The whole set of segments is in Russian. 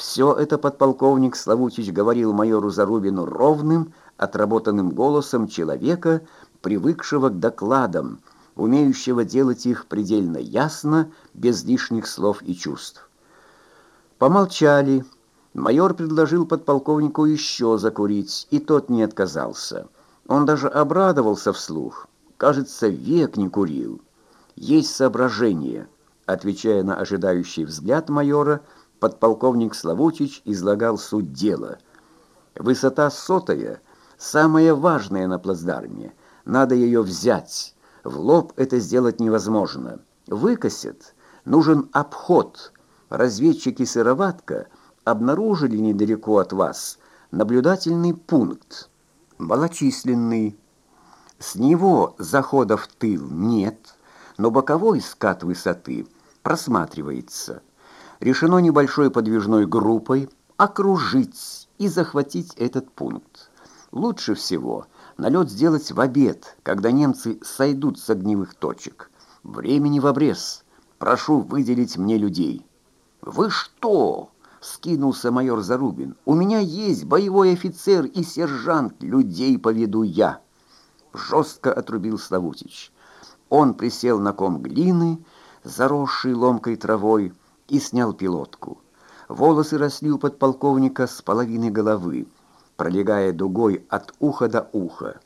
Все это подполковник Славутич говорил майору Зарубину ровным, отработанным голосом человека, привыкшего к докладам, умеющего делать их предельно ясно, без лишних слов и чувств. Помолчали. Майор предложил подполковнику еще закурить, и тот не отказался. Он даже обрадовался вслух. Кажется, век не курил. Есть соображение. Отвечая на ожидающий взгляд майора, подполковник Славутич излагал суть дела. Высота сотая, самая важная на плацдарме. Надо ее взять. В лоб это сделать невозможно. Выкосят. Нужен обход. Разведчики «Сыроватка» обнаружили недалеко от вас наблюдательный пункт. Малочисленный. С него захода в тыл нет, но боковой скат высоты просматривается. Решено небольшой подвижной группой окружить и захватить этот пункт. Лучше всего налет сделать в обед, когда немцы сойдут с огневых точек. Времени в обрез. Прошу выделить мне людей. Вы что? Скинулся майор Зарубин. У меня есть боевой офицер и сержант. Людей поведу я. Жестко отрубил Славутич. Он присел на ком глины, заросший ломкой травой, и снял пилотку. Волосы росли у подполковника с половины головы, пролегая дугой от уха до уха.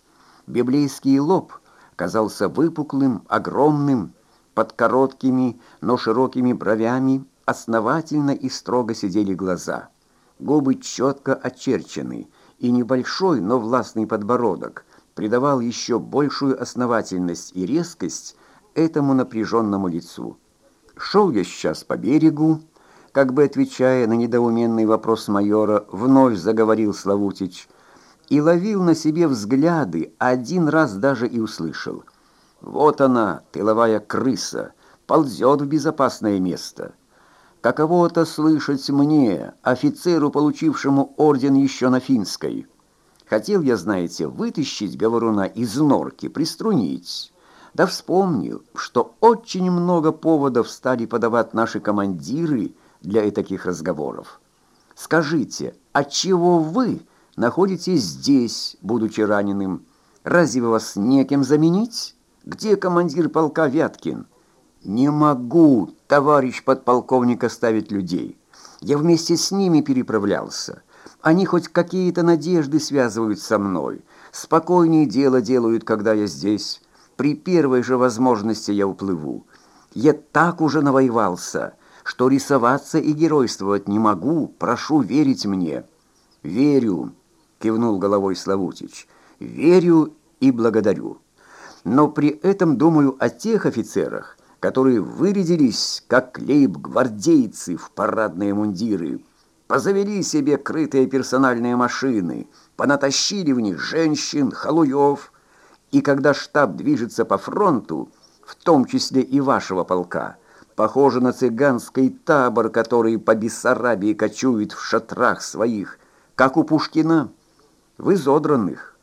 Библейский лоб казался выпуклым, огромным, под короткими, но широкими бровями основательно и строго сидели глаза. Губы четко очерчены, и небольшой, но властный подбородок придавал еще большую основательность и резкость этому напряженному лицу. Шел я сейчас по берегу, как бы отвечая на недоуменный вопрос майора, вновь заговорил Славутич и ловил на себе взгляды, один раз даже и услышал. Вот она, тыловая крыса, ползет в безопасное место. Каково-то слышать мне, офицеру, получившему орден еще на финской. Хотел я, знаете, вытащить говоруна из норки, приструнить. Да вспомнил, что очень много поводов стали подавать наши командиры для таких разговоров. Скажите, а чего вы находитесь здесь, будучи раненым? Разве вас некем заменить? Где командир полка Вяткин? Не могу, товарищ подполковник, оставить людей. Я вместе с ними переправлялся. Они хоть какие-то надежды связывают со мной. Спокойнее дело делают, когда я здесь. При первой же возможности я уплыву. Я так уже навоевался, что рисоваться и геройствовать не могу. Прошу верить мне». «Верю», — кивнул головой Славутич. «Верю и благодарю. Но при этом думаю о тех офицерах, которые вырядились, как лейб-гвардейцы в парадные мундиры, позавели себе крытые персональные машины, понатащили в них женщин, халуев, и когда штаб движется по фронту, в том числе и вашего полка, похоже на цыганский табор, который по Бессарабии кочует в шатрах своих, как у Пушкина, в изодранных,